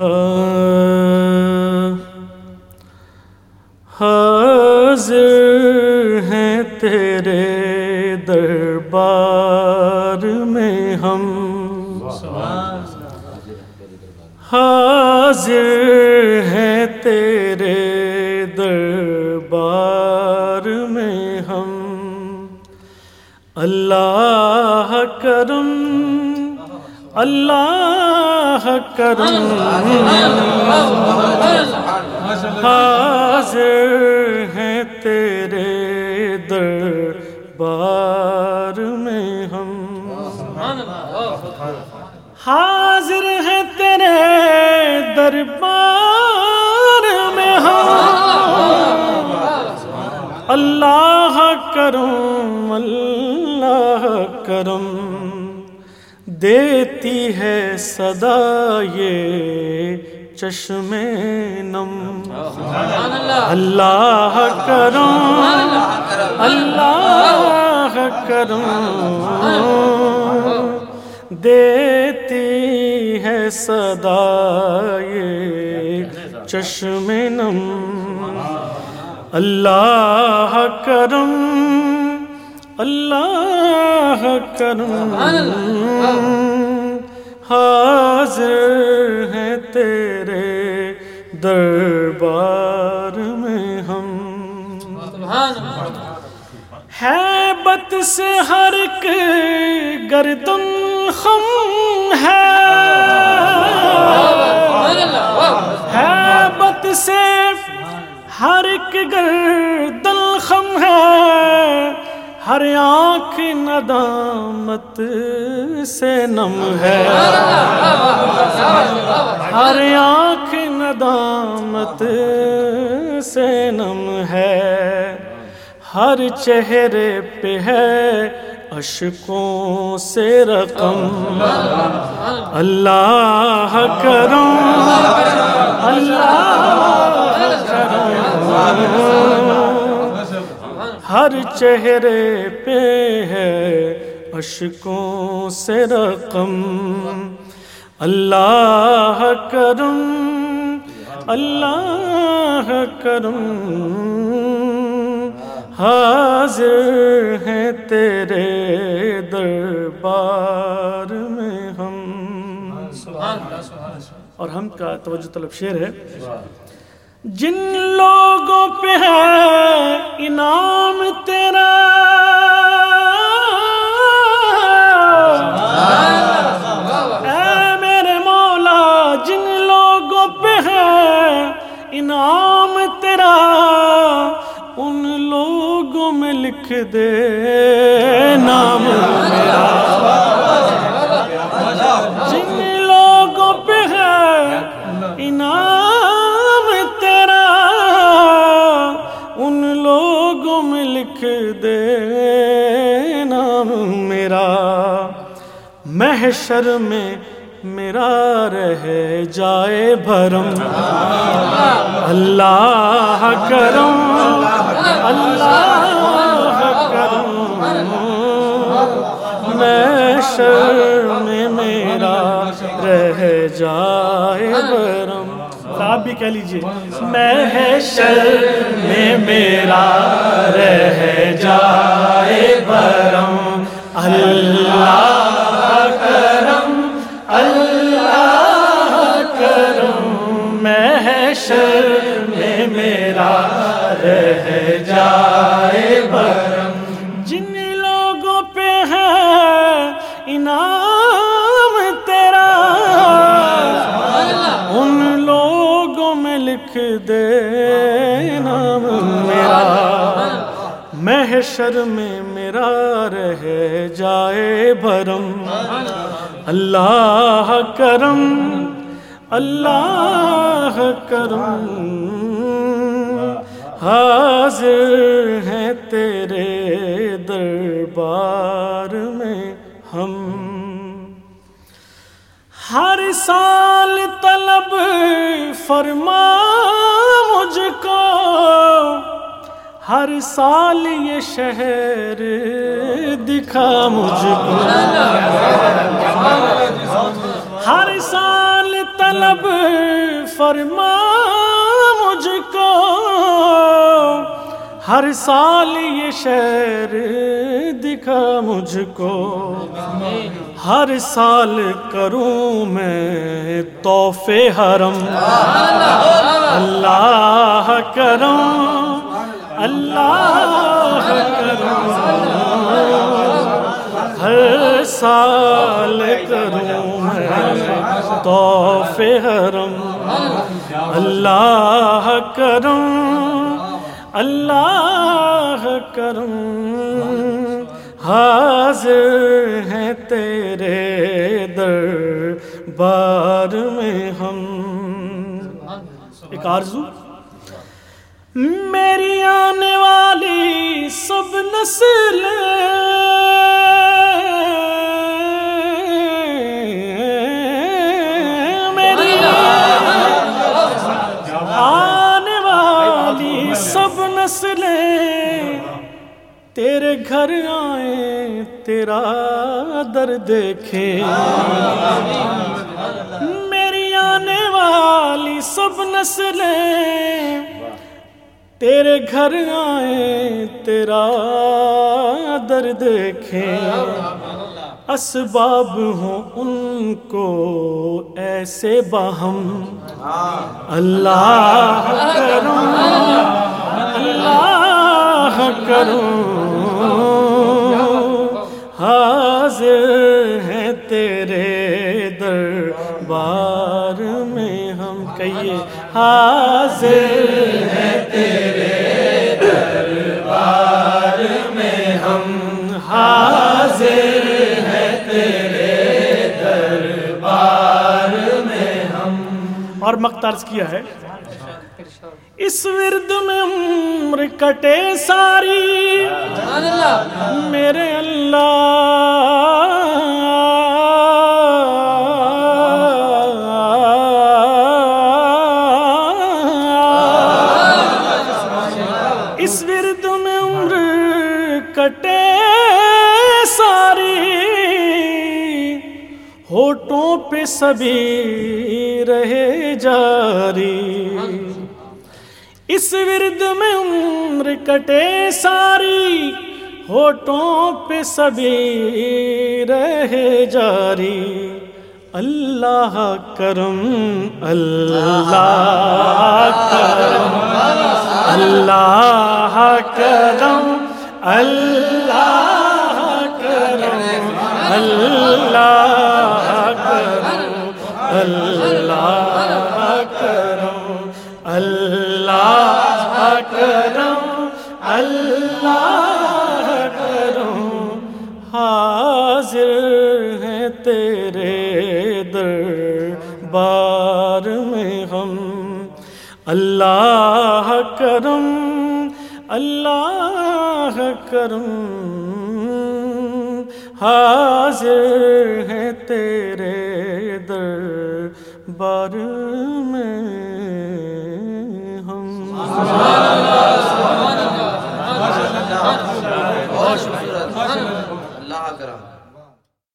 حاضر ہیں تیرے دربار میں ہم۔ حاضر ہیں تیرے دربار میں ہم۔ اللہ کرم، اللہ کرم حاضر ہیں تیرے دربار میں ہم۔ حاضر ہیں تیرے دربار میں ہم۔ اللہ کرم اللہ کرم۔ دیتی ہے صدا یہ چشم نم۔ اللہ کرم اللہ کرم۔ دیتی ہے صدا یہ چشم نم۔ اللہ کرم۔ اللہ کرم حاضر ہیں تیرے دربار میں ہم۔ ہے بت سے ہر ایک گردن خم ہے۔ ہے بت سے ہر ایک گردن خم ہے۔ ہر آنکھ ندامت سے نم ہے۔ ہر آنکھ ندامت سے نم ہے۔ ہر چہرے پہ ہے اشکوں سے رقم۔ اللہ کرم۔ اللہ کرم۔ ہر چہرے پہ ہے اشکوں سے رقم۔ اللہ کرم اللہ کرم۔ حاضر ہیں تیرے دربار میں ہم۔ اور ہم کا توجہ طلب شعر ہے۔ جن لوگوں پہ ہے انعام تیرا۔ اے میرے مولا، جن لوگوں پہ ہے انعام تیرا، ان لوگوں میں لکھ دے نام۔ میرا لکھ دے نام میرا، محشر میں میرا رہ جائے بھرم۔ اللہ کرم اللہ کرم۔ محشر میں میرا رہ جائے بھرم۔ آپ بھی کہہ لیجیے محشر میں میرا رہ جائے برم۔ اللہ کرم اللہ کرم۔ محشر میں میرا رہ جائے۔ محشر میں میرا رہ جائے بھرم۔ اللہ کرم اللہ کرم۔ حاضر ہیں تیرے دربار میں ہم۔ ہر سال طلب فرما مجھ کو۔ ہر سال یہ شہر دکھا مجھ کو ہر سال طلب فرما مجھ کو۔ ہر سال یہ شہر دکھا مجھ کو۔ ہر سال کروں میں توفے حرم۔ اللہ کرم۔ اللہ کرم ہر سال کروں میں توف حرم، اللہ کرم اللہ کرم حاضر ہیں تیرے در بار میں ہم۔ ایک آرزو۔ میری آنے والی سب نسل میری آنے والی سب نسلیں۔ تیرے گھر آئیں تیرا در دیکھیں میری آنے والی سب نسلیں۔ تیرے گھر آئیں تیرا در دیکھیں اسباب ہوں ان کو ایسے باہم۔ اللہ کروں اللہ کروں۔ حاضر ہیں تیرے دربار میں ہم، کہیے، حاضر۔ ہم اور کیا ہے۔ اس ورد میں عمر کٹے ساری۔ میرے اللہ۔ اس ورد میں عمر کٹے ہوٹوں پہ سبھی رہے جاری۔ اس ورد میں عمر کٹے ساری، ہوٹوں پہ سبھی رہے جاری۔ اللہ کرم اللہ کرم اللہ کرم اللہ کرم، اللہ حاضر ہیں تیرے دربار میں ہم۔ اللہ کرم اللہ کرم۔ حاضر ہیں تیرے دربار